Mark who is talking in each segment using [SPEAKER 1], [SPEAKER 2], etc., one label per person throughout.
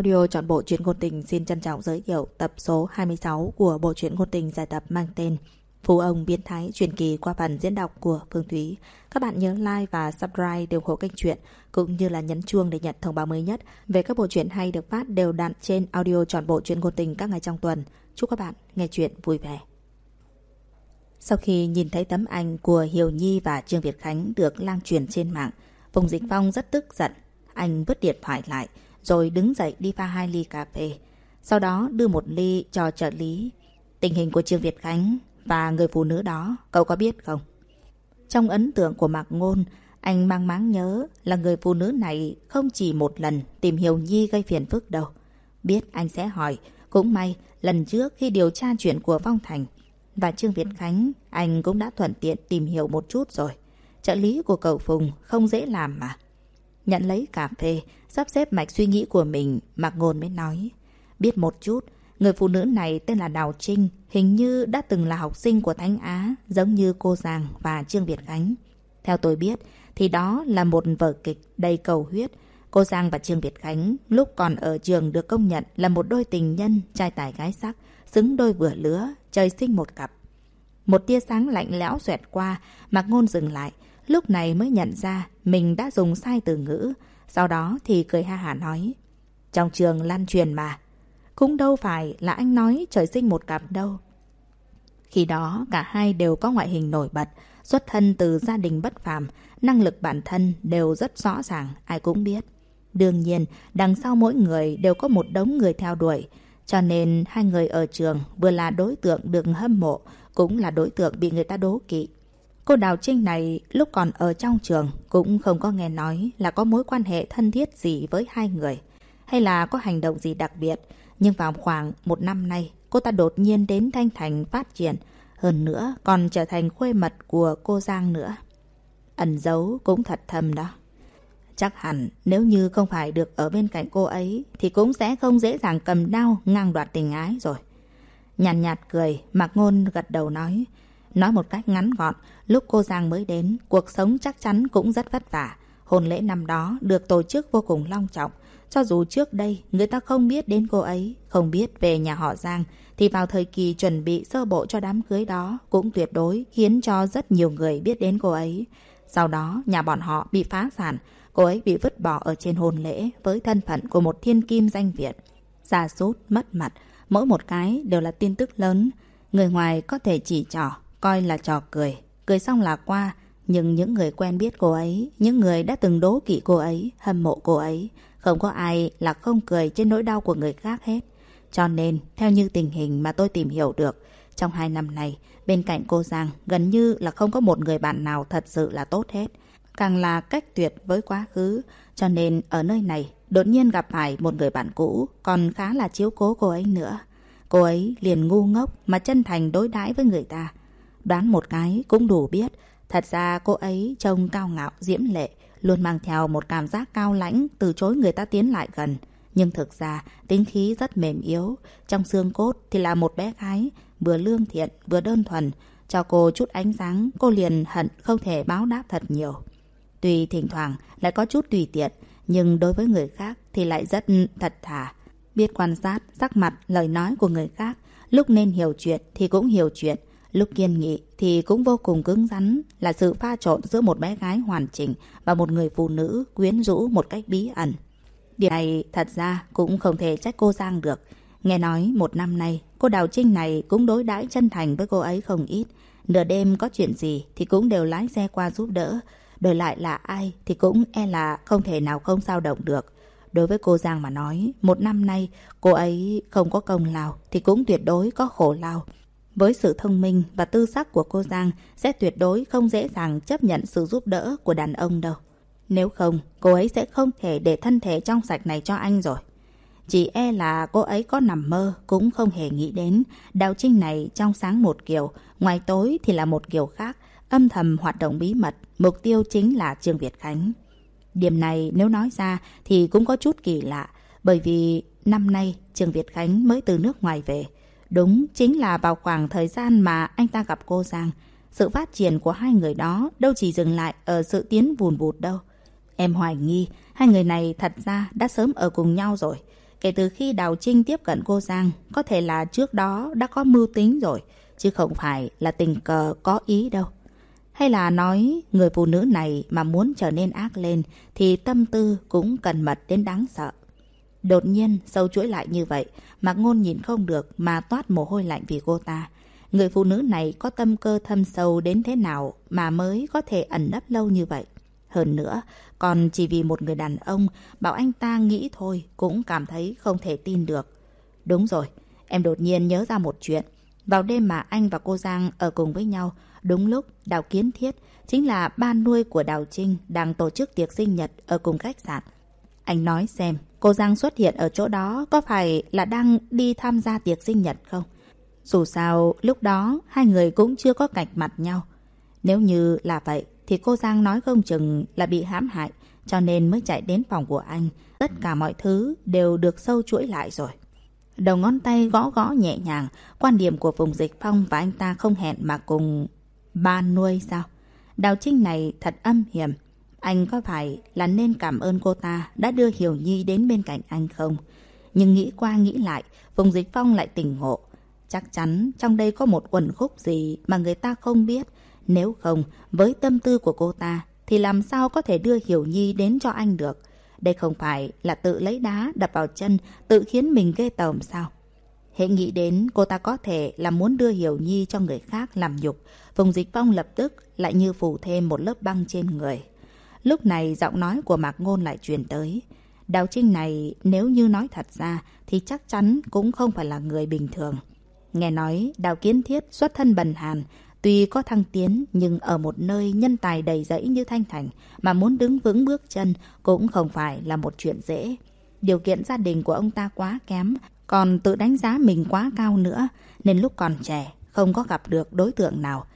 [SPEAKER 1] Audio chọn bộ truyện ngôn tình xin trân trọng giới thiệu tập số 26 của bộ truyện ngôn tình dài tập mang tên Phú ông biến thái truyền kỳ qua phần diễn đọc của Phương Thúy. Các bạn nhớ like và subscribe để ủng hộ kênh truyện cũng như là nhấn chuông để nhận thông báo mới nhất về các bộ truyện hay được phát đều đặn trên audio chọn bộ truyện ngôn tình các ngày trong tuần. Chúc các bạn nghe truyện vui vẻ. Sau khi nhìn thấy tấm ảnh của Hiểu Nhi và Trương Việt Khánh được lan truyền trên mạng, Phùng Dịch Phong rất tức giận. Anh vứt điện thoại lại, rồi đứng dậy đi pha hai ly cà phê. Sau đó đưa một ly cho trợ lý. Tình hình của Trương Việt Khánh và người phụ nữ đó, cậu có biết không? Trong ấn tượng của Mạc Ngôn, anh mang máng nhớ là người phụ nữ này không chỉ một lần tìm Hiểu Nhi gây phiền phức đâu. Biết anh sẽ hỏi, cũng may lần trước khi điều tra chuyện của Phong Thành và Trương Việt Khánh, anh cũng đã thuận tiện tìm hiểu một chút rồi. Trợ lý của cậu Phùng không dễ làm mà. Nhận lấy cà phê, sắp xếp mạch suy nghĩ của mình, Mạc Ngôn mới nói. Biết một chút, người phụ nữ này tên là Đào Trinh, hình như đã từng là học sinh của Thánh Á, giống như cô Giàng và Trương Việt Khánh. Theo tôi biết, thì đó là một vở kịch đầy cầu huyết. Cô Giang và Trương Việt Khánh lúc còn ở trường được công nhận là một đôi tình nhân, trai tài gái sắc, xứng đôi vừa lứa, trời sinh một cặp. Một tia sáng lạnh lẽo xoẹt qua, Mạc Ngôn dừng lại, lúc này mới nhận ra mình đã dùng sai từ ngữ. Sau đó thì cười ha hả nói. Trong trường lan truyền mà. Cũng đâu phải là anh nói trời sinh một cặp đâu. Khi đó cả hai đều có ngoại hình nổi bật, xuất thân từ gia đình bất phàm, năng lực bản thân đều rất rõ ràng, ai cũng biết. Đương nhiên, đằng sau mỗi người đều có một đống người theo đuổi, cho nên hai người ở trường vừa là đối tượng được hâm mộ, cũng là đối tượng bị người ta đố kỵ. Cô Đào Trinh này lúc còn ở trong trường cũng không có nghe nói là có mối quan hệ thân thiết gì với hai người, hay là có hành động gì đặc biệt. Nhưng vào khoảng một năm nay, cô ta đột nhiên đến Thanh Thành phát triển, hơn nữa còn trở thành khuê mật của cô Giang nữa. Ẩn giấu cũng thật thầm đó. Chắc hẳn nếu như không phải được ở bên cạnh cô ấy thì cũng sẽ không dễ dàng cầm đao ngang đoạt tình ái rồi. Nhàn nhạt, nhạt cười, Mạc Ngôn gật đầu nói. Nói một cách ngắn gọn, lúc cô Giang mới đến, cuộc sống chắc chắn cũng rất vất vả. Hôn lễ năm đó được tổ chức vô cùng long trọng. Cho dù trước đây người ta không biết đến cô ấy, không biết về nhà họ Giang, thì vào thời kỳ chuẩn bị sơ bộ cho đám cưới đó cũng tuyệt đối khiến cho rất nhiều người biết đến cô ấy. Sau đó, nhà bọn họ bị phá sản, cô ấy bị vứt bỏ ở trên hôn lễ với thân phận của một thiên kim danh Việt. Xa sút mất mặt, mỗi một cái đều là tin tức lớn. Người ngoài có thể chỉ trỏ, coi là trò cười. Cười xong là qua, nhưng những người quen biết cô ấy, những người đã từng đố kỵ cô ấy, hâm mộ cô ấy, không có ai là không cười trên nỗi đau của người khác hết. Cho nên, theo như tình hình mà tôi tìm hiểu được, trong hai năm này, bên cạnh cô Giang gần như là không có một người bạn nào thật sự là tốt hết. Càng là cách tuyệt với quá khứ, cho nên ở nơi này đột nhiên gặp phải một người bạn cũ còn khá là chiếu cố cô ấy nữa. Cô ấy liền ngu ngốc mà chân thành đối đãi với người ta. Đoán một cái cũng đủ biết, thật ra cô ấy trông cao ngạo, diễm lệ, luôn mang theo một cảm giác cao lãnh, từ chối người ta tiến lại gần. Nhưng thực ra, tính khí rất mềm yếu, trong xương cốt thì là một bé gái, vừa lương thiện, vừa đơn thuần. Cho cô chút ánh sáng, cô liền hận không thể báo đáp thật nhiều. Tuy thỉnh thoảng lại có chút tùy tiện, nhưng đối với người khác thì lại rất thật thà. Biết quan sát, sắc mặt, lời nói của người khác, lúc nên hiểu chuyện thì cũng hiểu chuyện, lúc kiên nghị thì cũng vô cùng cứng rắn, là sự pha trộn giữa một bé gái hoàn chỉnh và một người phụ nữ quyến rũ một cách bí ẩn. Điều này thật ra cũng không thể trách cô Giang được. Nghe nói một năm nay, cô Đào Trinh này cũng đối đãi chân thành với cô ấy không ít. Nửa đêm có chuyện gì thì cũng đều lái xe qua giúp đỡ. Đổi lại là ai thì cũng e là không thể nào không sao động được. Đối với cô Giang mà nói, một năm nay cô ấy không có công lao thì cũng tuyệt đối có khổ lao. Với sự thông minh và tư sắc của cô Giang sẽ tuyệt đối không dễ dàng chấp nhận sự giúp đỡ của đàn ông đâu. Nếu không, cô ấy sẽ không thể để thân thể trong sạch này cho anh rồi. Chỉ e là cô ấy có nằm mơ cũng không hề nghĩ đến. Đào Trinh này trong sáng một kiểu, ngoài tối thì là một kiểu khác, âm thầm hoạt động bí mật, mục tiêu chính là Trương Việt Khánh. Điểm này nếu nói ra thì cũng có chút kỳ lạ, bởi vì năm nay Trương Việt Khánh mới từ nước ngoài về. Đúng chính là vào khoảng thời gian mà anh ta gặp cô Giang. Sự phát triển của hai người đó đâu chỉ dừng lại ở sự tiến vùn vụt đâu. Em hoài nghi hai người này thật ra đã sớm ở cùng nhau rồi. Kể từ khi Đào Trinh tiếp cận cô Giang, có thể là trước đó đã có mưu tính rồi, chứ không phải là tình cờ có ý đâu. Hay là nói người phụ nữ này mà muốn trở nên ác lên thì tâm tư cũng cần mật đến đáng sợ. Đột nhiên sâu chuỗi lại như vậy, Mạc Ngôn nhìn không được mà toát mồ hôi lạnh vì cô ta. Người phụ nữ này có tâm cơ thâm sâu đến thế nào mà mới có thể ẩn nấp lâu như vậy. Hơn nữa, còn chỉ vì một người đàn ông bảo anh ta nghĩ thôi cũng cảm thấy không thể tin được. Đúng rồi, em đột nhiên nhớ ra một chuyện. Vào đêm mà anh và cô Giang ở cùng với nhau, đúng lúc Đào Kiến Thiết chính là ban nuôi của Đào Trinh đang tổ chức tiệc sinh nhật ở cùng khách sạn. Anh nói xem, cô Giang xuất hiện ở chỗ đó có phải là đang đi tham gia tiệc sinh nhật không? Dù sao, lúc đó hai người cũng chưa có cạch mặt nhau. Nếu như là vậy, thì cô Giang nói không chừng là bị hãm hại, cho nên mới chạy đến phòng của anh. Tất cả mọi thứ đều được sâu chuỗi lại rồi. Đầu ngón tay gõ gõ nhẹ nhàng, quan điểm của vùng dịch phong và anh ta không hẹn mà cùng ba nuôi sao? Đào Trinh này thật âm hiểm. Anh có phải là nên cảm ơn cô ta đã đưa Hiểu Nhi đến bên cạnh anh không? Nhưng nghĩ qua nghĩ lại, vùng dịch phong lại tỉnh ngộ. Chắc chắn trong đây có một quần khúc gì mà người ta không biết. Nếu không, với tâm tư của cô ta, thì làm sao có thể đưa Hiểu Nhi đến cho anh được? Đây không phải là tự lấy đá đập vào chân, tự khiến mình ghê tởm sao? Hệ nghĩ đến cô ta có thể là muốn đưa Hiểu Nhi cho người khác làm nhục. Vùng dịch phong lập tức lại như phủ thêm một lớp băng trên người. Lúc này giọng nói của Mạc Ngôn lại truyền tới. Đào Trinh này nếu như nói thật ra thì chắc chắn cũng không phải là người bình thường. Nghe nói Đào Kiến Thiết xuất thân bần hàn, tuy có thăng tiến nhưng ở một nơi nhân tài đầy rẫy như Thanh Thành mà muốn đứng vững bước chân cũng không phải là một chuyện dễ. Điều kiện gia đình của ông ta quá kém, còn tự đánh giá mình quá cao nữa, nên lúc còn trẻ không có gặp được đối tượng nào.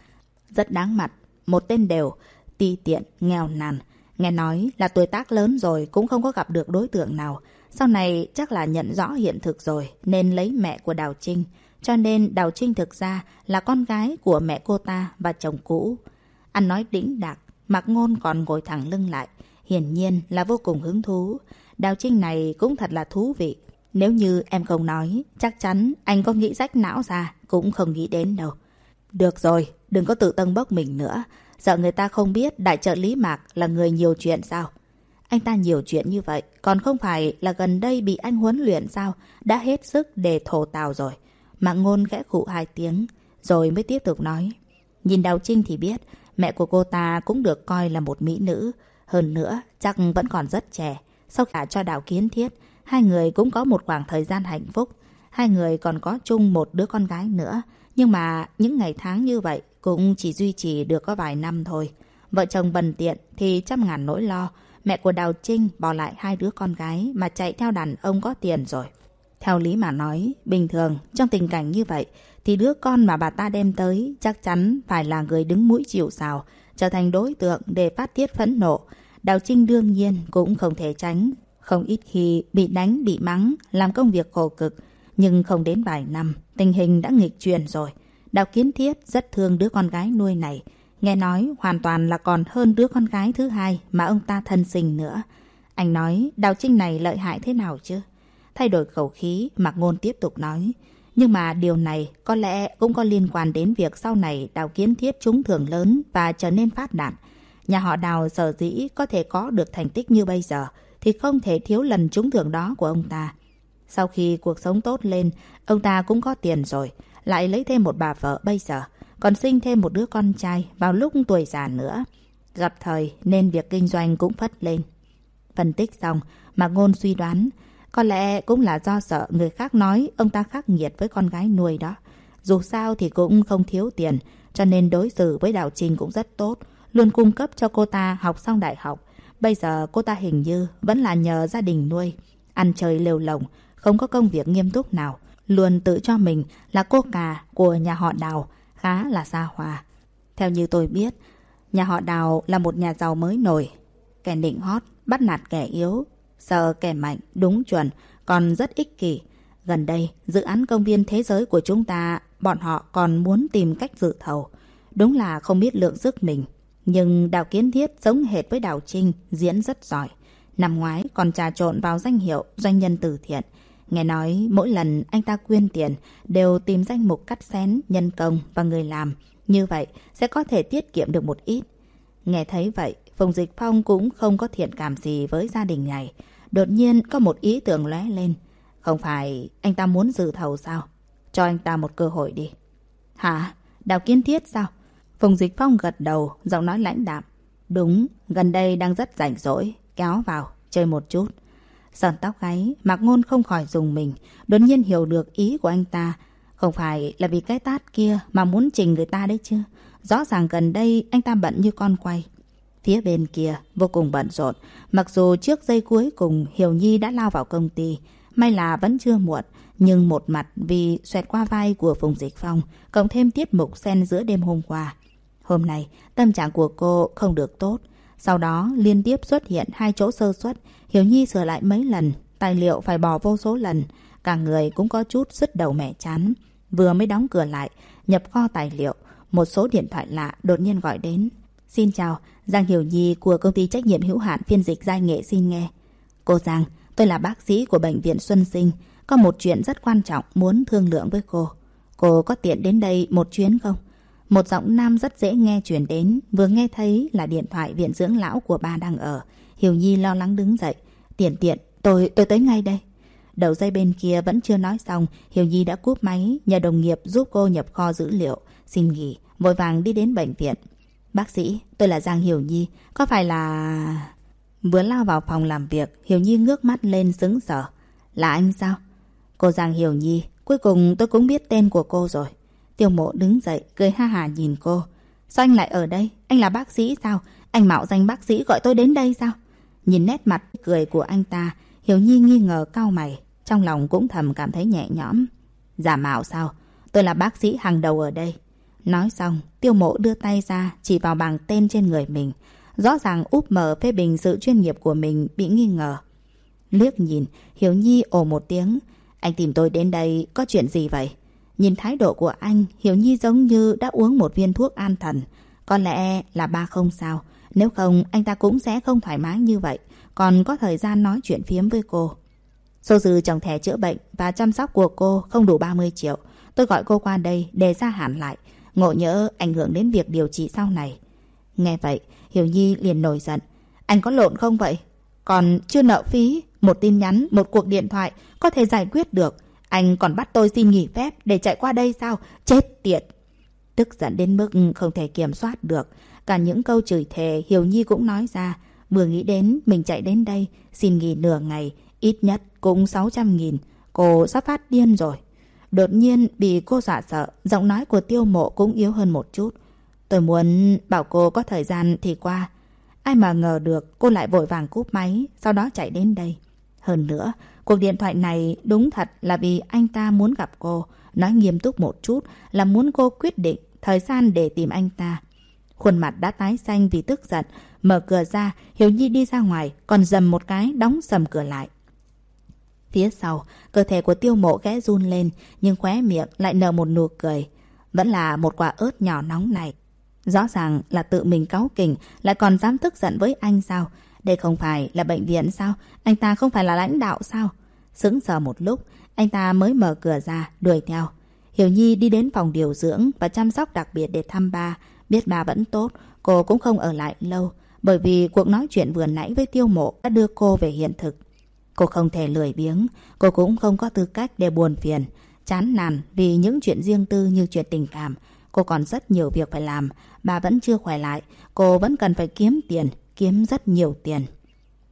[SPEAKER 1] Rất đáng mặt, một tên đều, ti tiện, nghèo nàn. Nghe nói là tuổi tác lớn rồi cũng không có gặp được đối tượng nào. Sau này chắc là nhận rõ hiện thực rồi nên lấy mẹ của Đào Trinh. Cho nên Đào Trinh thực ra là con gái của mẹ cô ta và chồng cũ. Ăn nói đĩnh đạc, mặc ngôn còn ngồi thẳng lưng lại. Hiển nhiên là vô cùng hứng thú. Đào Trinh này cũng thật là thú vị. Nếu như em không nói, chắc chắn anh có nghĩ rách não ra, cũng không nghĩ đến đâu. Được rồi, đừng có tự tân bốc mình nữa. Sợ người ta không biết đại trợ Lý Mạc là người nhiều chuyện sao? Anh ta nhiều chuyện như vậy, còn không phải là gần đây bị anh huấn luyện sao? Đã hết sức để thổ tào rồi. Mạng ngôn khẽ khụ hai tiếng, rồi mới tiếp tục nói. Nhìn Đào Trinh thì biết, mẹ của cô ta cũng được coi là một mỹ nữ. Hơn nữa, chắc vẫn còn rất trẻ. Sau cả cho Đào Kiến Thiết, hai người cũng có một khoảng thời gian hạnh phúc. Hai người còn có chung một đứa con gái nữa. Nhưng mà những ngày tháng như vậy cũng chỉ duy trì được có vài năm thôi. Vợ chồng bần tiện thì trăm ngàn nỗi lo. Mẹ của Đào Trinh bỏ lại hai đứa con gái mà chạy theo đàn ông có tiền rồi. Theo lý mà nói, bình thường trong tình cảnh như vậy thì đứa con mà bà ta đem tới chắc chắn phải là người đứng mũi chịu sào, trở thành đối tượng để phát tiết phẫn nộ. Đào Trinh đương nhiên cũng không thể tránh, không ít khi bị đánh bị mắng, làm công việc khổ cực. Nhưng không đến vài năm, tình hình đã nghịch chuyển rồi. Đào Kiến Thiết rất thương đứa con gái nuôi này. Nghe nói hoàn toàn là còn hơn đứa con gái thứ hai mà ông ta thân sinh nữa. Anh nói Đào Trinh này lợi hại thế nào chứ? Thay đổi khẩu khí, Mạc Ngôn tiếp tục nói. Nhưng mà điều này có lẽ cũng có liên quan đến việc sau này Đào Kiến Thiết trúng thưởng lớn và trở nên phát đạt. Nhà họ Đào sở dĩ có thể có được thành tích như bây giờ thì không thể thiếu lần trúng thưởng đó của ông ta. Sau khi cuộc sống tốt lên, ông ta cũng có tiền rồi, lại lấy thêm một bà vợ bây giờ, còn sinh thêm một đứa con trai vào lúc tuổi già nữa. Gặp thời nên việc kinh doanh cũng phất lên. Phân tích xong, Mạc Ngôn suy đoán, có lẽ cũng là do sợ người khác nói ông ta khắc nghiệt với con gái nuôi đó. Dù sao thì cũng không thiếu tiền, cho nên đối xử với Đào Trinh cũng rất tốt, luôn cung cấp cho cô ta học xong đại học. Bây giờ cô ta hình như vẫn là nhờ gia đình nuôi, ăn chơi lêu lồng, không có công việc nghiêm túc nào, luôn tự cho mình là cô cả của nhà họ Đào, khá là xa hòa. Theo như tôi biết, nhà họ Đào là một nhà giàu mới nổi, kẻ nịnh hót, bắt nạt kẻ yếu, sợ kẻ mạnh, đúng chuẩn, còn rất ích kỷ. Gần đây, dự án công viên thế giới của chúng ta, bọn họ còn muốn tìm cách dự thầu. Đúng là không biết lượng sức mình. Nhưng Đào Kiến Thiết giống hệt với Đào Trinh, diễn rất giỏi. Năm ngoái còn trà trộn vào danh hiệu doanh nhân từ thiện. Nghe nói mỗi lần anh ta quyên tiền đều tìm danh mục cắt xén, nhân công và người làm. Như vậy sẽ có thể tiết kiệm được một ít. Nghe thấy vậy, Phùng Dịch Phong cũng không có thiện cảm gì với gia đình này. Đột nhiên có một ý tưởng lóe lên. Không phải anh ta muốn dự thầu sao? Cho anh ta một cơ hội đi. Hả? Đào kiến thiết sao? Phùng Dịch Phong gật đầu, giọng nói lãnh đạm. Đúng, gần đây đang rất rảnh rỗi. Kéo vào, chơi một chút. Sờn tóc gáy, Mạc Ngôn không khỏi dùng mình. Đột nhiên hiểu được ý của anh ta. Không phải là vì cái tát kia mà muốn trình người ta đấy chứ. Rõ ràng gần đây anh ta bận như con quay. Phía bên kia vô cùng bận rộn. Mặc dù trước giây cuối cùng Hiểu Nhi đã lao vào công ty. May là vẫn chưa muộn. Nhưng một mặt vì xoẹt qua vai của Phùng Dịch Phong, cộng thêm tiết mục xen giữa đêm hôm qua. Hôm nay, tâm trạng của cô không được tốt. Sau đó liên tiếp xuất hiện hai chỗ sơ suất. Hiểu Nhi sửa lại mấy lần, tài liệu phải bỏ vô số lần. Cả người cũng có chút sứt đầu mẹ chán. Vừa mới đóng cửa lại, nhập kho tài liệu, một số điện thoại lạ đột nhiên gọi đến. Xin chào, Giang Hiểu Nhi của công ty trách nhiệm hữu hạn phiên dịch giai nghệ xin nghe. Cô Giang, tôi là bác sĩ của bệnh viện Xuân Sinh. Có một chuyện rất quan trọng muốn thương lượng với cô. Cô có tiện đến đây một chuyến không? Một giọng nam rất dễ nghe chuyển đến, vừa nghe thấy là điện thoại viện dưỡng lão của ba đang ở. Hiểu Nhi lo lắng đứng dậy. Tiện tiện, tôi, tôi tới ngay đây. Đầu dây bên kia vẫn chưa nói xong, Hiểu Nhi đã cúp máy, nhờ đồng nghiệp giúp cô nhập kho dữ liệu. Xin nghỉ, vội vàng đi đến bệnh viện. Bác sĩ, tôi là Giang Hiểu Nhi, có phải là... Vừa lao vào phòng làm việc, Hiểu Nhi ngước mắt lên sững sờ. Là anh sao? Cô Giang Hiểu Nhi, cuối cùng tôi cũng biết tên của cô rồi. Tiêu mộ đứng dậy, cười ha hà nhìn cô. Sao anh lại ở đây? Anh là bác sĩ sao? Anh mạo danh bác sĩ gọi tôi đến đây sao? Nhìn nét mặt cười của anh ta, Hiểu Nhi nghi ngờ cau mày. Trong lòng cũng thầm cảm thấy nhẹ nhõm. Giả mạo sao? Tôi là bác sĩ hàng đầu ở đây. Nói xong, tiêu mộ đưa tay ra chỉ vào bảng tên trên người mình. Rõ ràng úp mở phê bình sự chuyên nghiệp của mình bị nghi ngờ. Liếc nhìn, Hiểu Nhi ồ một tiếng. Anh tìm tôi đến đây có chuyện gì vậy? Nhìn thái độ của anh, Hiểu Nhi giống như đã uống một viên thuốc an thần. Có lẽ là ba không sao. Nếu không, anh ta cũng sẽ không thoải mái như vậy. Còn có thời gian nói chuyện phiếm với cô. Số dư trồng thẻ chữa bệnh và chăm sóc của cô không đủ 30 triệu. Tôi gọi cô qua đây để gia hạn lại. Ngộ nhỡ ảnh hưởng đến việc điều trị sau này. Nghe vậy, Hiểu Nhi liền nổi giận. Anh có lộn không vậy? Còn chưa nợ phí, một tin nhắn, một cuộc điện thoại có thể giải quyết được. Anh còn bắt tôi xin nghỉ phép để chạy qua đây sao? Chết tiệt! Tức giận đến mức không thể kiểm soát được. Cả những câu chửi thề Hiểu Nhi cũng nói ra. Vừa nghĩ đến mình chạy đến đây, xin nghỉ nửa ngày, ít nhất cũng 600 nghìn. Cô sắp phát điên rồi. Đột nhiên bị cô dọa sợ, giọng nói của tiêu mộ cũng yếu hơn một chút. Tôi muốn bảo cô có thời gian thì qua. Ai mà ngờ được cô lại vội vàng cúp máy, sau đó chạy đến đây. Hơn nữa, cuộc điện thoại này đúng thật là vì anh ta muốn gặp cô. Nói nghiêm túc một chút là muốn cô quyết định thời gian để tìm anh ta. Khuôn mặt đã tái xanh vì tức giận. Mở cửa ra, Hiểu Nhi đi ra ngoài, còn dầm một cái đóng sầm cửa lại. Phía sau, cơ thể của tiêu mộ ghé run lên, nhưng khóe miệng lại nở một nụ cười. Vẫn là một quả ớt nhỏ nóng này. Rõ ràng là tự mình cáu kỉnh, lại còn dám tức giận với anh sao? Đây không phải là bệnh viện sao? Anh ta không phải là lãnh đạo sao? Sững sờ một lúc, anh ta mới mở cửa ra, đuổi theo. Hiểu Nhi đi đến phòng điều dưỡng và chăm sóc đặc biệt để thăm ba. Biết bà vẫn tốt, cô cũng không ở lại lâu. Bởi vì cuộc nói chuyện vừa nãy với tiêu mộ đã đưa cô về hiện thực. Cô không thể lười biếng, cô cũng không có tư cách để buồn phiền, chán nản vì những chuyện riêng tư như chuyện tình cảm. Cô còn rất nhiều việc phải làm, bà vẫn chưa khỏe lại, cô vẫn cần phải kiếm tiền, kiếm rất nhiều tiền.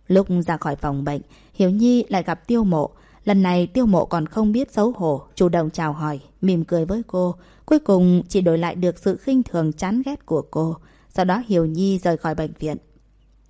[SPEAKER 1] Lúc ra khỏi phòng bệnh, Hiểu Nhi lại gặp Tiêu Mộ. Lần này Tiêu Mộ còn không biết xấu hổ, chủ động chào hỏi, mỉm cười với cô. Cuối cùng chỉ đổi lại được sự khinh thường chán ghét của cô. Sau đó Hiểu Nhi rời khỏi bệnh viện.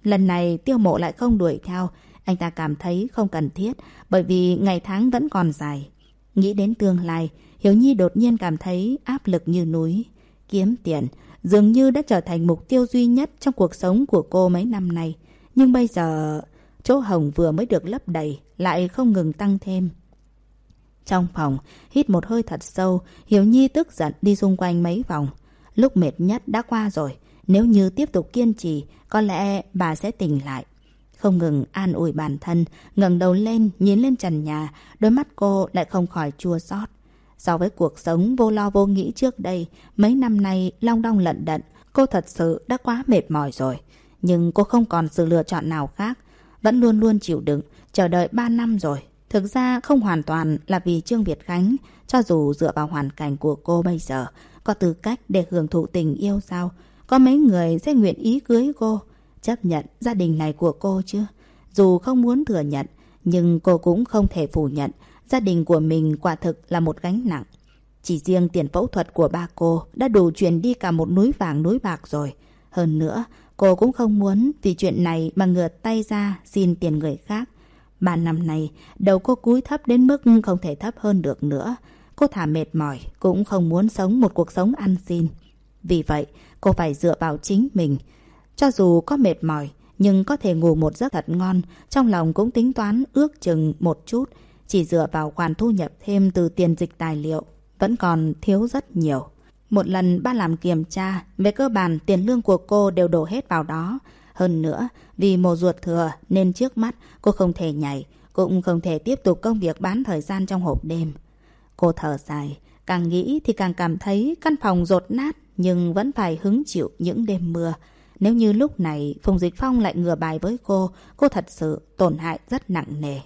[SPEAKER 1] Lần này Tiêu Mộ lại không đuổi theo, anh ta cảm thấy không cần thiết bởi vì ngày tháng vẫn còn dài. Nghĩ đến tương lai, Hiểu Nhi đột nhiên cảm thấy áp lực như núi. Kiếm tiền dường như đã trở thành mục tiêu duy nhất trong cuộc sống của cô mấy năm nay. Nhưng bây giờ, chỗ hồng vừa mới được lấp đầy, lại không ngừng tăng thêm. Trong phòng, hít một hơi thật sâu, Hiểu Nhi tức giận đi xung quanh mấy vòng. Lúc mệt nhất đã qua rồi, nếu như tiếp tục kiên trì, có lẽ bà sẽ tỉnh lại. không ngừng an ủi bản thân, ngẩng đầu lên, nhìn lên trần nhà, đôi mắt cô lại không khỏi chua xót. So với cuộc sống vô lo vô nghĩ trước đây, mấy năm nay long đong lận đận, cô thật sự đã quá mệt mỏi rồi. Nhưng cô không còn sự lựa chọn nào khác, vẫn luôn luôn chịu đựng, chờ đợi 3 năm rồi. Thực ra không hoàn toàn là vì Trương Việt Khánh, cho dù dựa vào hoàn cảnh của cô bây giờ, có tư cách để hưởng thụ tình yêu sao? Có mấy người sẽ nguyện ý cưới cô, chấp nhận gia đình này của cô chứ? Dù không muốn thừa nhận, nhưng cô cũng không thể phủ nhận gia đình của mình quả thực là một gánh nặng. Chỉ riêng tiền phẫu thuật của ba cô đã đủ chuyển đi cả một núi vàng núi bạc rồi. Hơn nữa, cô cũng không muốn vì chuyện này mà ngửa tay ra xin tiền người khác. Ba năm này, đầu cô cúi thấp đến mức không thể thấp hơn được nữa. Cô thả mệt mỏi, cũng không muốn sống một cuộc sống ăn xin. Vì vậy, cô phải dựa vào chính mình. Cho dù có mệt mỏi, nhưng có thể ngủ một giấc thật ngon, trong lòng cũng tính toán ước chừng một chút. Chỉ dựa vào khoản thu nhập thêm từ tiền dịch tài liệu, vẫn còn thiếu rất nhiều. Một lần ba làm kiểm tra, về cơ bản tiền lương của cô đều đổ hết vào đó. Hơn nữa, vì mồ ruột thừa nên trước mắt cô không thể nhảy, cũng không thể tiếp tục công việc bán thời gian trong hộp đêm. Cô thở dài, càng nghĩ thì càng cảm thấy căn phòng rột nát nhưng vẫn phải hứng chịu những đêm mưa. Nếu như lúc này Phùng Dịch Phong lại ngừa bài với cô, cô thật sự tổn hại rất nặng nề.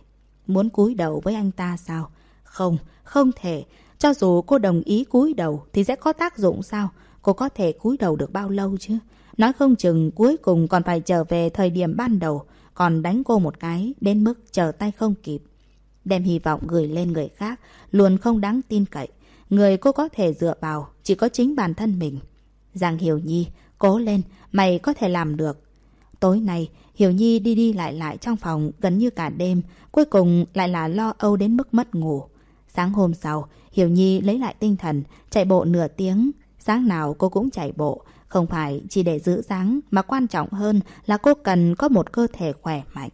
[SPEAKER 1] Muốn cúi đầu với anh ta sao? Không, không thể. Cho dù cô đồng ý cúi đầu thì sẽ có tác dụng sao? Cô có thể cúi đầu được bao lâu chứ? Nói không chừng cuối cùng còn phải trở về thời điểm ban đầu, còn đánh cô một cái đến mức chờ tay không kịp. Đem hy vọng gửi lên người khác, luôn không đáng tin cậy. Người cô có thể dựa vào chỉ có chính bản thân mình. Giang Hiểu Nhi, cố lên, mày có thể làm được. Tối nay, Hiểu Nhi đi đi lại lại trong phòng gần như cả đêm, cuối cùng lại là lo âu đến mức mất ngủ. Sáng hôm sau, Hiểu Nhi lấy lại tinh thần, chạy bộ nửa tiếng. Sáng nào cô cũng chạy bộ, không phải chỉ để giữ dáng mà quan trọng hơn là cô cần có một cơ thể khỏe mạnh.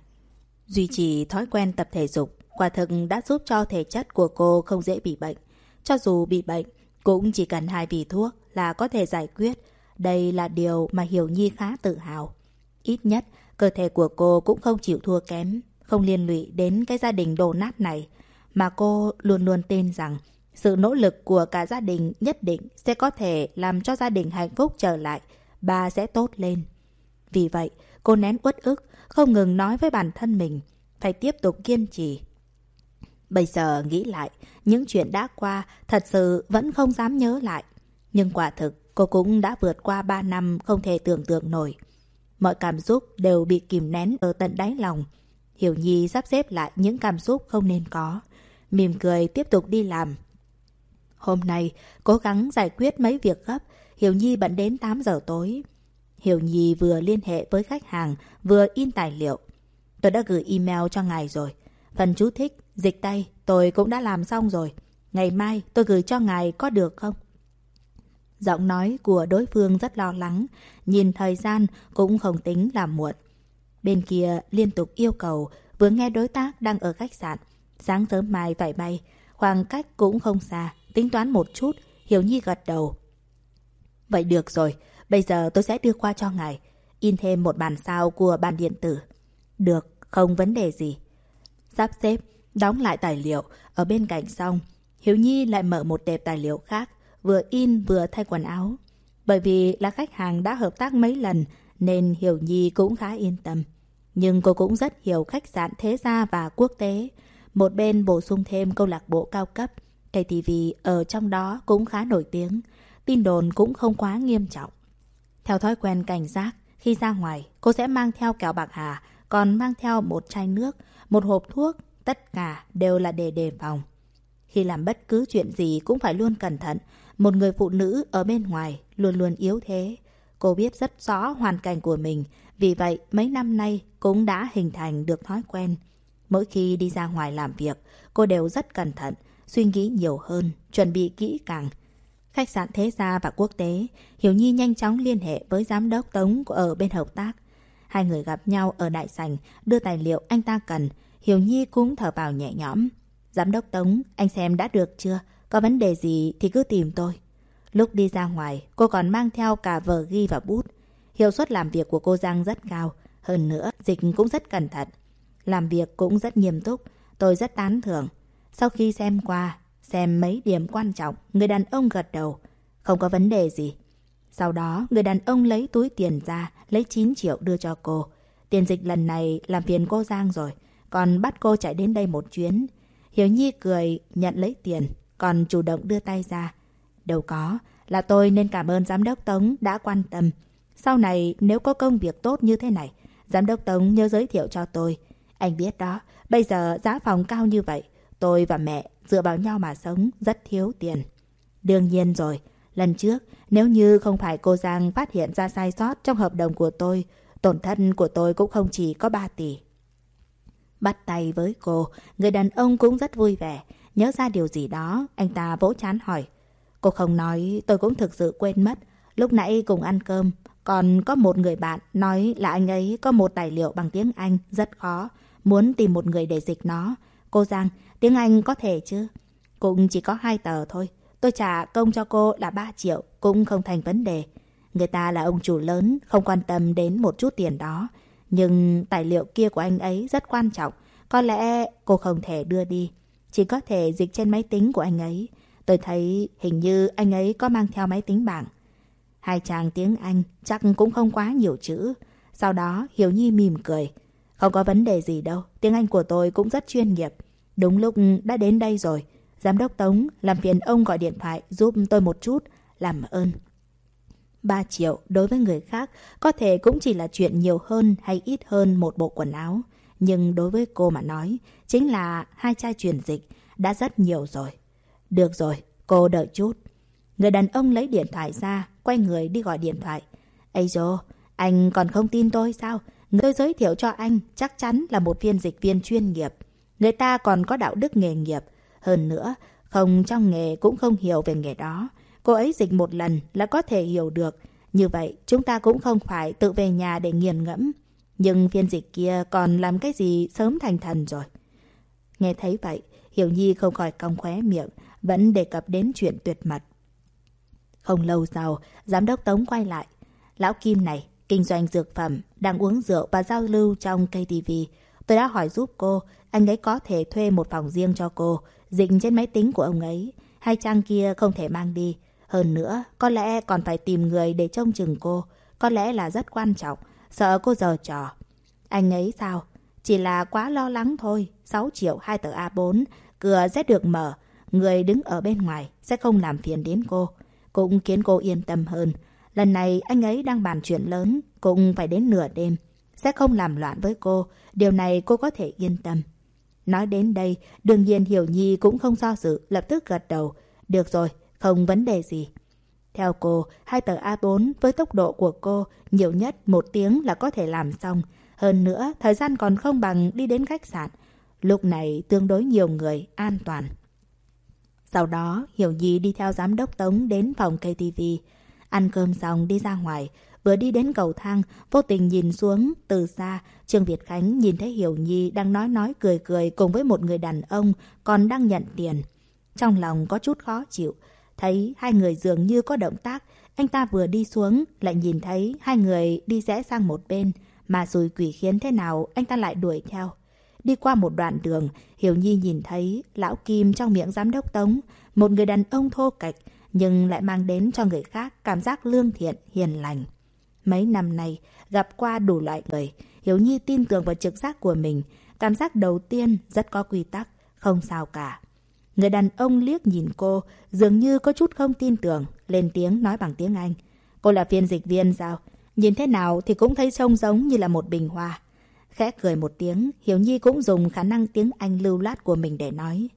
[SPEAKER 1] Duy trì thói quen tập thể dục quả thực đã giúp cho thể chất của cô không dễ bị bệnh. Cho dù bị bệnh, cũng chỉ cần hai vị thuốc là có thể giải quyết. Đây là điều mà Hiểu Nhi khá tự hào. Ít nhất, cơ thể của cô cũng không chịu thua kém, không liên lụy đến cái gia đình đổ nát này. Mà cô luôn luôn tin rằng sự nỗ lực của cả gia đình nhất định sẽ có thể làm cho gia đình hạnh phúc trở lại, bà sẽ tốt lên. Vì vậy, cô nén uất ức, không ngừng nói với bản thân mình, phải tiếp tục kiên trì. Bây giờ nghĩ lại, những chuyện đã qua thật sự vẫn không dám nhớ lại. Nhưng quả thực, cô cũng đã vượt qua 3 năm không thể tưởng tượng nổi. Mọi cảm xúc đều bị kìm nén ở tận đáy lòng. Hiểu Nhi sắp xếp lại những cảm xúc không nên có. Mỉm cười tiếp tục đi làm. Hôm nay, cố gắng giải quyết mấy việc gấp. Hiểu Nhi bận đến 8 giờ tối. Hiểu Nhi vừa liên hệ với khách hàng, vừa in tài liệu. Tôi đã gửi email cho ngài rồi. Phần chú thích, dịch tay, tôi cũng đã làm xong rồi. Ngày mai tôi gửi cho ngài có được không? Giọng nói của đối phương rất lo lắng, nhìn thời gian cũng không tính là muộn. Bên kia liên tục yêu cầu, vừa nghe đối tác đang ở khách sạn. Sáng sớm mai phải bay, khoảng cách cũng không xa, tính toán một chút, Hiểu Nhi gật đầu. Vậy được rồi, bây giờ tôi sẽ đưa qua cho ngài, in thêm một bản sao của bản điện tử. Được, không vấn đề gì. Sắp xếp, đóng lại tài liệu, ở bên cạnh xong, Hiếu Nhi lại mở một tệp tài liệu khác, vừa in vừa thay quần áo. Bởi vì là khách hàng đã hợp tác mấy lần, nên Hiểu Nhi cũng khá yên tâm. Nhưng cô cũng rất hiểu khách sạn thế gia và quốc tế. Một bên bổ sung thêm câu lạc bộ cao cấp. KTV ở trong đó cũng khá nổi tiếng. Tin đồn cũng không quá nghiêm trọng. Theo thói quen cảnh giác, khi ra ngoài, cô sẽ mang theo kẹo bạc hà, còn mang theo một chai nước, một hộp thuốc, tất cả đều là để đề phòng. Khi làm bất cứ chuyện gì cũng phải luôn cẩn thận. Một người phụ nữ ở bên ngoài luôn luôn yếu thế. Cô biết rất rõ hoàn cảnh của mình, vì vậy mấy năm nay cũng đã hình thành được thói quen. Mỗi khi đi ra ngoài làm việc, cô đều rất cẩn thận, suy nghĩ nhiều hơn, chuẩn bị kỹ càng. Khách sạn Thế Gia và Quốc tế, Hiểu Nhi nhanh chóng liên hệ với giám đốc Tống ở bên hợp tác. Hai người gặp nhau ở đại sảnh, đưa tài liệu anh ta cần. Hiểu Nhi cũng thở vào nhẹ nhõm. Giám đốc Tống, anh xem đã được chưa? Có vấn đề gì thì cứ tìm tôi. Lúc đi ra ngoài, cô còn mang theo cả vở ghi và bút. Hiệu suất làm việc của cô Giang rất cao. Hơn nữa, dịch cũng rất cẩn thận. Làm việc cũng rất nghiêm túc. Tôi rất tán thưởng. Sau khi xem qua, xem mấy điểm quan trọng, người đàn ông gật đầu. Không có vấn đề gì. Sau đó, người đàn ông lấy túi tiền ra, lấy 9 triệu đưa cho cô. Tiền dịch lần này làm phiền cô Giang rồi, còn bắt cô chạy đến đây một chuyến. hiếu Nhi cười, nhận lấy tiền, còn chủ động đưa tay ra. Đâu có, là tôi nên cảm ơn Giám đốc Tống đã quan tâm. Sau này nếu có công việc tốt như thế này, Giám đốc Tống nhớ giới thiệu cho tôi. Anh biết đó, bây giờ giá phòng cao như vậy, tôi và mẹ dựa vào nhau mà sống rất thiếu tiền. Đương nhiên rồi, lần trước nếu như không phải cô Giang phát hiện ra sai sót trong hợp đồng của tôi, tổn thất của tôi cũng không chỉ có 3 tỷ. Bắt tay với cô, người đàn ông cũng rất vui vẻ. Nhớ ra điều gì đó, anh ta vỗ chán hỏi. Cô không nói, tôi cũng thực sự quên mất. Lúc nãy cùng ăn cơm, còn có một người bạn nói là anh ấy có một tài liệu bằng tiếng Anh rất khó, muốn tìm một người để dịch nó. Cô Giang, tiếng Anh có thể chứ? Cũng chỉ có hai tờ thôi. Tôi trả công cho cô là 3 triệu, cũng không thành vấn đề. Người ta là ông chủ lớn, không quan tâm đến một chút tiền đó. Nhưng tài liệu kia của anh ấy rất quan trọng. Có lẽ cô không thể đưa đi. Chỉ có thể dịch trên máy tính của anh ấy. Tôi thấy hình như anh ấy có mang theo máy tính bảng. Hai chàng tiếng Anh chắc cũng không quá nhiều chữ. Sau đó Hiểu Nhi mỉm cười. Không có vấn đề gì đâu, tiếng Anh của tôi cũng rất chuyên nghiệp. Đúng lúc đã đến đây rồi. Giám đốc Tống làm phiền ông gọi điện thoại giúp tôi một chút. Làm ơn. 3 triệu đối với người khác có thể cũng chỉ là chuyện nhiều hơn hay ít hơn một bộ quần áo. Nhưng đối với cô mà nói, chính là hai chai truyền dịch đã rất nhiều rồi. Được rồi, cô đợi chút. Người đàn ông lấy điện thoại ra, quay người đi gọi điện thoại. Ây dô, anh còn không tin tôi sao? Tôi giới thiệu cho anh chắc chắn là một phiên dịch viên chuyên nghiệp. Người ta còn có đạo đức nghề nghiệp. Hơn nữa, không trong nghề cũng không hiểu về nghề đó. Cô ấy dịch một lần là có thể hiểu được. Như vậy, chúng ta cũng không phải tự về nhà để nghiền ngẫm. Nhưng phiên dịch kia còn làm cái gì sớm thành thần rồi. Nghe thấy vậy, Hiểu Nhi không khỏi cong khóe miệng, vẫn đề cập đến chuyện tuyệt mật. Không lâu sau, giám đốc Tống quay lại. Lão Kim này, kinh doanh dược phẩm, đang uống rượu và giao lưu trong KTV. Tôi đã hỏi giúp cô, anh ấy có thể thuê một phòng riêng cho cô, dịch trên máy tính của ông ấy. Hai trang kia không thể mang đi. Hơn nữa, có lẽ còn phải tìm người để trông chừng cô. Có lẽ là rất quan trọng, sợ cô giờ trò. Anh ấy sao? Chỉ là quá lo lắng thôi. 6 triệu hai tờ A4, cửa sẽ được mở. Người đứng ở bên ngoài sẽ không làm phiền đến cô. Cũng khiến cô yên tâm hơn. Lần này anh ấy đang bàn chuyện lớn, cũng phải đến nửa đêm. Sẽ không làm loạn với cô. Điều này cô có thể yên tâm. Nói đến đây, đương nhiên Hiểu Nhi cũng không do dự, lập tức gật đầu. Được rồi, không vấn đề gì. Theo cô, hai tờ A4 với tốc độ của cô nhiều nhất một tiếng là có thể làm xong. Hơn nữa, thời gian còn không bằng đi đến khách sạn. Lúc này tương đối nhiều người, an toàn. Sau đó, Hiểu Nhi đi theo giám đốc Tống đến phòng KTV. Ăn cơm xong đi ra ngoài, vừa đi đến cầu thang, vô tình nhìn xuống, từ xa, Trương Việt Khánh nhìn thấy Hiểu Nhi đang nói nói cười cười cùng với một người đàn ông còn đang nhận tiền. Trong lòng có chút khó chịu, thấy hai người dường như có động tác, anh ta vừa đi xuống, lại nhìn thấy hai người đi rẽ sang một bên, mà rồi quỷ khiến thế nào anh ta lại đuổi theo. Đi qua một đoạn đường, Hiểu Nhi nhìn thấy lão Kim trong miệng giám đốc Tống, một người đàn ông thô kệch, nhưng lại mang đến cho người khác cảm giác lương thiện, hiền lành. Mấy năm nay, gặp qua đủ loại người, Hiểu Nhi tin tưởng vào trực giác của mình. Cảm giác đầu tiên rất có quy tắc, không sao cả. Người đàn ông liếc nhìn cô, dường như có chút không tin tưởng, lên tiếng nói bằng tiếng Anh. Cô là phiên dịch viên sao? Nhìn thế nào thì cũng thấy trông giống như là một bình hoa. Khẽ cười một tiếng, Hiểu Nhi cũng dùng khả năng tiếng Anh lưu loát của mình để nói.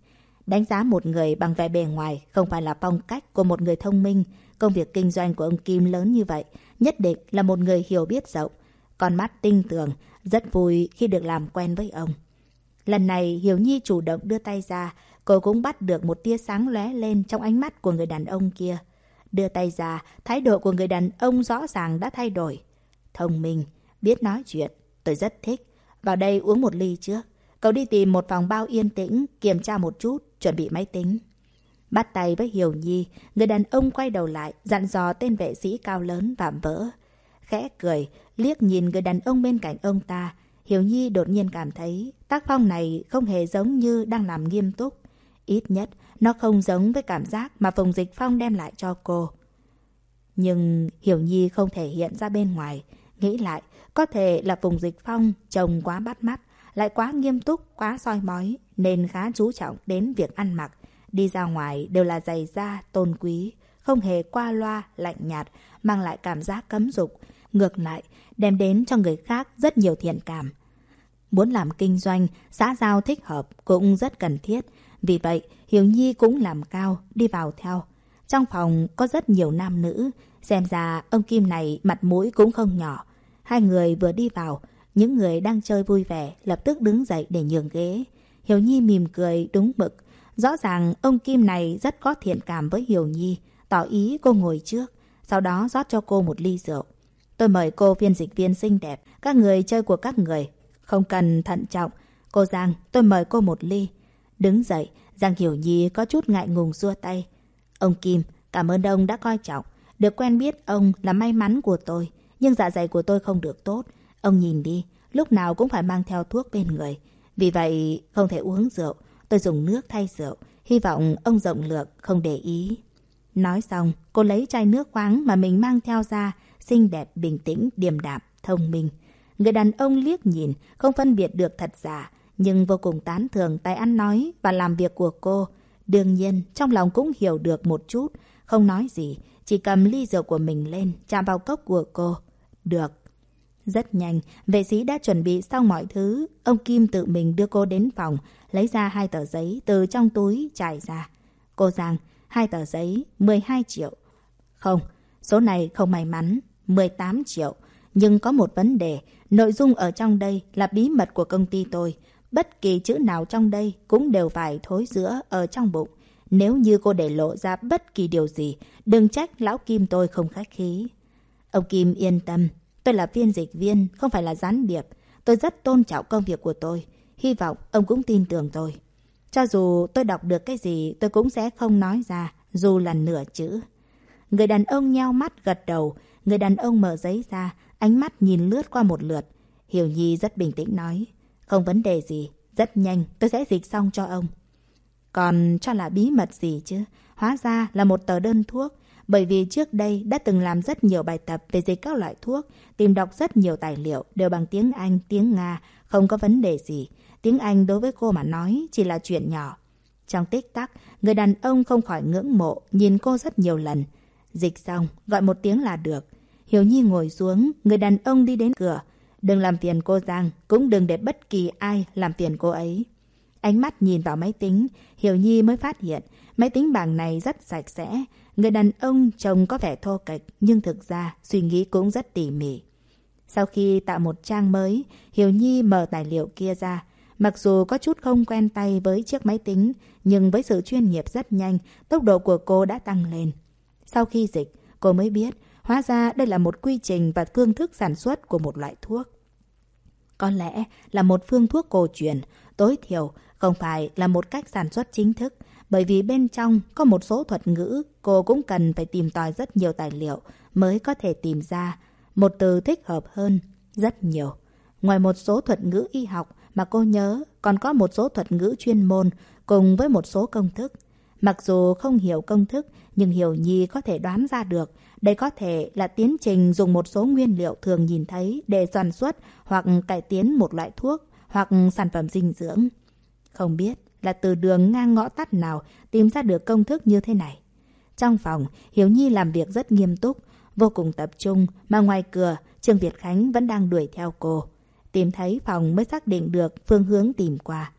[SPEAKER 1] Đánh giá một người bằng vẻ bề ngoài không phải là phong cách của một người thông minh. Công việc kinh doanh của ông Kim lớn như vậy, nhất định là một người hiểu biết rộng. Con mắt tinh tường, rất vui khi được làm quen với ông. Lần này Hiểu Nhi chủ động đưa tay ra, cô cũng bắt được một tia sáng lóe lên trong ánh mắt của người đàn ông kia. Đưa tay ra, thái độ của người đàn ông rõ ràng đã thay đổi. Thông minh, biết nói chuyện, tôi rất thích. Vào đây uống một ly trước. Cậu đi tìm một phòng bao yên tĩnh, kiểm tra một chút, chuẩn bị máy tính. Bắt tay với Hiểu Nhi, người đàn ông quay đầu lại, dặn dò tên vệ sĩ cao lớn vạm vỡ. khẽ cười, liếc nhìn người đàn ông bên cạnh ông ta. Hiểu Nhi đột nhiên cảm thấy tác phong này không hề giống như đang làm nghiêm túc. Ít nhất, nó không giống với cảm giác mà Phùng Dịch Phong đem lại cho cô. Nhưng Hiểu Nhi không thể hiện ra bên ngoài. Nghĩ lại, có thể là Phùng Dịch Phong chồng quá bắt mắt, lại quá nghiêm túc, quá soi mói, nên khá chú trọng đến việc ăn mặc. Đi ra ngoài đều là giày da, tôn quý, không hề qua loa, lạnh nhạt, mang lại cảm giác cấm dục. Ngược lại, đem đến cho người khác rất nhiều thiện cảm. Muốn làm kinh doanh, xã giao thích hợp cũng rất cần thiết. Vì vậy, Hiểu Nhi cũng làm cao, đi vào theo. Trong phòng có rất nhiều nam nữ, xem ra ông Kim này mặt mũi cũng không nhỏ. Hai người vừa đi vào, những người đang chơi vui vẻ lập tức đứng dậy để nhường ghế. Hiểu Nhi mỉm cười đúng mực. Rõ ràng ông Kim này rất có thiện cảm với Hiểu Nhi, tỏ ý cô ngồi trước, sau đó rót cho cô một ly rượu. Tôi mời cô phiên dịch viên xinh đẹp, các người chơi của các người. Không cần thận trọng. Cô Giang, tôi mời cô một ly. Đứng dậy, Giang Hiểu Nhi có chút ngại ngùng xua tay. Ông Kim, cảm ơn ông đã coi trọng. Được quen biết ông là may mắn của tôi, nhưng dạ dày của tôi không được tốt. Ông nhìn đi, lúc nào cũng phải mang theo thuốc bên người. Vì vậy, không thể uống rượu. Tôi dùng nước thay rượu. Hy vọng ông rộng lượng, không để ý. Nói xong, cô lấy chai nước khoáng mà mình mang theo ra, xinh đẹp, bình tĩnh, điềm đạm, thông minh. Người đàn ông liếc nhìn, không phân biệt được thật giả, nhưng vô cùng tán thưởng tài ăn nói và làm việc của cô. Đương nhiên, trong lòng cũng hiểu được một chút, không nói gì, chỉ cầm ly rượu của mình lên, chạm vào cốc của cô. Được. Rất nhanh, vệ sĩ đã chuẩn bị xong mọi thứ. Ông Kim tự mình đưa cô đến phòng, lấy ra hai tờ giấy từ trong túi trải ra. Cô rằng, hai tờ giấy, 12 triệu. Không, số này không may mắn, 18 triệu. Nhưng có một vấn đề, nội dung ở trong đây là bí mật của công ty tôi. Bất kỳ chữ nào trong đây cũng đều phải thối giữa ở trong bụng. Nếu như cô để lộ ra bất kỳ điều gì, đừng trách lão Kim tôi không khách khí. Ông Kim yên tâm, tôi là viên dịch viên, không phải là gián điệp. Tôi rất tôn trọng công việc của tôi. Hy vọng ông cũng tin tưởng tôi. Cho dù tôi đọc được cái gì, tôi cũng sẽ không nói ra, dù là nửa chữ. Người đàn ông nheo mắt gật đầu, người đàn ông mở giấy ra, ánh mắt nhìn lướt qua một lượt. Hiểu Nhi rất bình tĩnh nói, không vấn đề gì, rất nhanh tôi sẽ dịch xong cho ông. Còn cho là bí mật gì chứ? Hóa ra là một tờ đơn thuốc. Bởi vì trước đây đã từng làm rất nhiều bài tập về dịch các loại thuốc, tìm đọc rất nhiều tài liệu đều bằng tiếng Anh, tiếng Nga, không có vấn đề gì. Tiếng Anh đối với cô mà nói chỉ là chuyện nhỏ. Trong tích tắc, người đàn ông không khỏi ngưỡng mộ, nhìn cô rất nhiều lần. Dịch xong, gọi một tiếng là được. Hiểu Nhi ngồi xuống, người đàn ông đi đến cửa. Đừng làm phiền cô Giang, cũng đừng để bất kỳ ai làm phiền cô ấy. Ánh mắt nhìn vào máy tính, Hiểu Nhi mới phát hiện máy tính bảng này rất sạch sẽ. Người đàn ông trông có vẻ thô kệch, nhưng thực ra suy nghĩ cũng rất tỉ mỉ. Sau khi tạo một trang mới, Hiểu Nhi mở tài liệu kia ra. Mặc dù có chút không quen tay với chiếc máy tính, nhưng với sự chuyên nghiệp rất nhanh, tốc độ của cô đã tăng lên. Sau khi dịch, cô mới biết, hóa ra đây là một quy trình và phương thức sản xuất của một loại thuốc. Có lẽ là một phương thuốc cổ truyền, tối thiểu không phải là một cách sản xuất chính thức, bởi vì bên trong có một số thuật ngữ cô cũng cần phải tìm tòi rất nhiều tài liệu mới có thể tìm ra một từ thích hợp hơn, rất nhiều. Ngoài một số thuật ngữ y học mà cô nhớ, còn có một số thuật ngữ chuyên môn cùng với một số công thức. Mặc dù không hiểu công thức, nhưng Hiểu Nhi có thể đoán ra được đây có thể là tiến trình dùng một số nguyên liệu thường nhìn thấy để sản xuất hoặc cải tiến một loại thuốc hoặc sản phẩm dinh dưỡng. Không biết là từ đường ngang ngõ tắt nào tìm ra được công thức như thế này. Trong phòng, Hiếu Nhi làm việc rất nghiêm túc, vô cùng tập trung, mà ngoài cửa, Trương Việt Khánh vẫn đang đuổi theo cô. Tìm thấy phòng mới xác định được phương hướng tìm qua.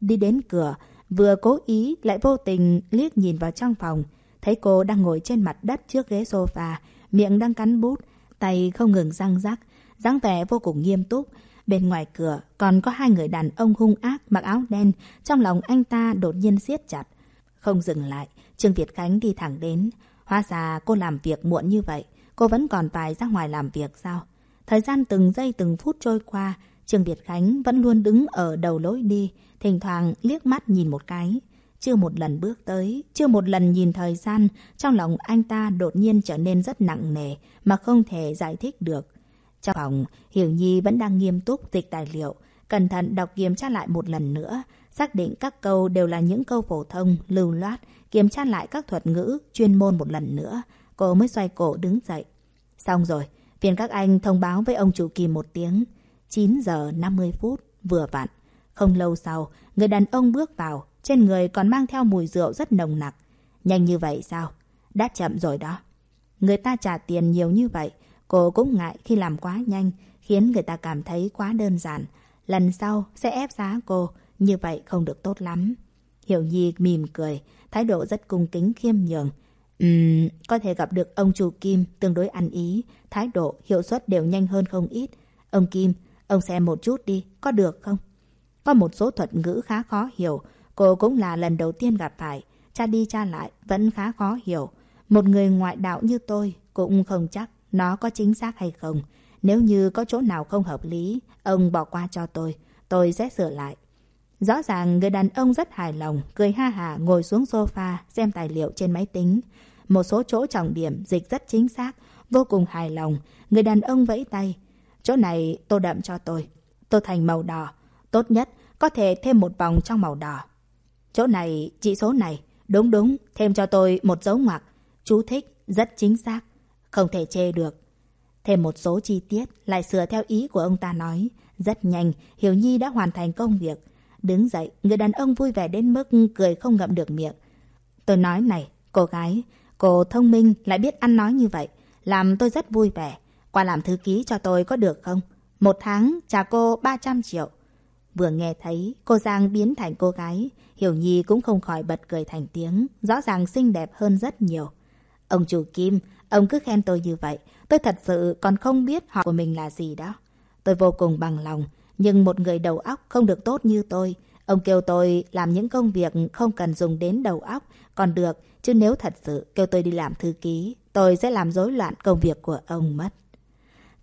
[SPEAKER 1] Đi đến cửa, vừa cố ý lại vô tình liếc nhìn vào trong phòng, thấy cô đang ngồi trên mặt đất trước ghế sofa, miệng đang cắn bút, tay không ngừng răng rắc, dáng vẻ vô cùng nghiêm túc, Bên ngoài cửa còn có hai người đàn ông hung ác mặc áo đen, trong lòng anh ta đột nhiên siết chặt. Không dừng lại, Trương Việt Khánh đi thẳng đến. Hóa ra cô làm việc muộn như vậy, cô vẫn còn phải ra ngoài làm việc sao? Thời gian từng giây từng phút trôi qua, Trương Việt Khánh vẫn luôn đứng ở đầu lối đi, thỉnh thoảng liếc mắt nhìn một cái. chưa một lần bước tới, chưa một lần nhìn thời gian, trong lòng anh ta đột nhiên trở nên rất nặng nề mà không thể giải thích được. Trong phòng, Hiểu Nhi vẫn đang nghiêm túc dịch tài liệu, cẩn thận đọc kiểm tra lại một lần nữa, xác định các câu đều là những câu phổ thông, lưu loát, kiểm tra lại các thuật ngữ, chuyên môn một lần nữa. Cô mới xoay cổ đứng dậy. Xong rồi, phiền các anh thông báo với ông chủ kỳ một tiếng. 9 giờ 50 phút, vừa vặn. Không lâu sau, người đàn ông bước vào, trên người còn mang theo mùi rượu rất nồng nặc. Nhanh như vậy sao? Đã chậm rồi đó. Người ta trả tiền nhiều như vậy, cô cũng ngại khi làm quá nhanh, khiến người ta cảm thấy quá đơn giản. Lần sau sẽ ép giá cô, như vậy không được tốt lắm. Hiểu Nhi mỉm cười, thái độ rất cung kính khiêm nhường. Ừm, có thể gặp được ông chủ Kim tương đối ăn ý, thái độ, hiệu suất đều nhanh hơn không ít. Ông Kim, ông xem một chút đi, có được không? Có một số thuật ngữ khá khó hiểu, cô cũng là lần đầu tiên gặp phải. Cha đi cha lại vẫn khá khó hiểu. Một người ngoại đạo như tôi cũng không chắc nó có chính xác hay không. Nếu như có chỗ nào không hợp lý, ông bỏ qua cho tôi, tôi sẽ sửa lại. Rõ ràng người đàn ông rất hài lòng, cười ha hà ngồi xuống sofa xem tài liệu trên máy tính. Một số chỗ trọng điểm dịch rất chính xác, vô cùng hài lòng. Người đàn ông vẫy tay. Chỗ này tô đậm cho tôi. Tô thành màu đỏ. Tốt nhất có thể thêm một vòng trong màu đỏ. Chỗ này, chỉ số này. Đúng đúng, thêm cho tôi một dấu ngoặc. Chú thích, rất chính xác. Không thể chê được. Thêm một số chi tiết, lại sửa theo ý của ông ta nói. Rất nhanh, Hiểu Nhi đã hoàn thành công việc. Đứng dậy, người đàn ông vui vẻ đến mức cười không ngậm được miệng. Tôi nói này, cô gái, cô thông minh lại biết ăn nói như vậy. Làm tôi rất vui vẻ. Qua làm thư ký cho tôi có được không? Một tháng trả cô 300 triệu. Vừa nghe thấy cô Giang biến thành cô gái, Hiểu Nhi cũng không khỏi bật cười thành tiếng, rõ ràng xinh đẹp hơn rất nhiều. Ông chủ Kim, ông cứ khen tôi như vậy, tôi thật sự còn không biết họ của mình là gì đó. Tôi vô cùng bằng lòng, nhưng một người đầu óc không được tốt như tôi. Ông kêu tôi làm những công việc không cần dùng đến đầu óc, còn được, chứ nếu thật sự kêu tôi đi làm thư ký, tôi sẽ làm rối loạn công việc của ông mất.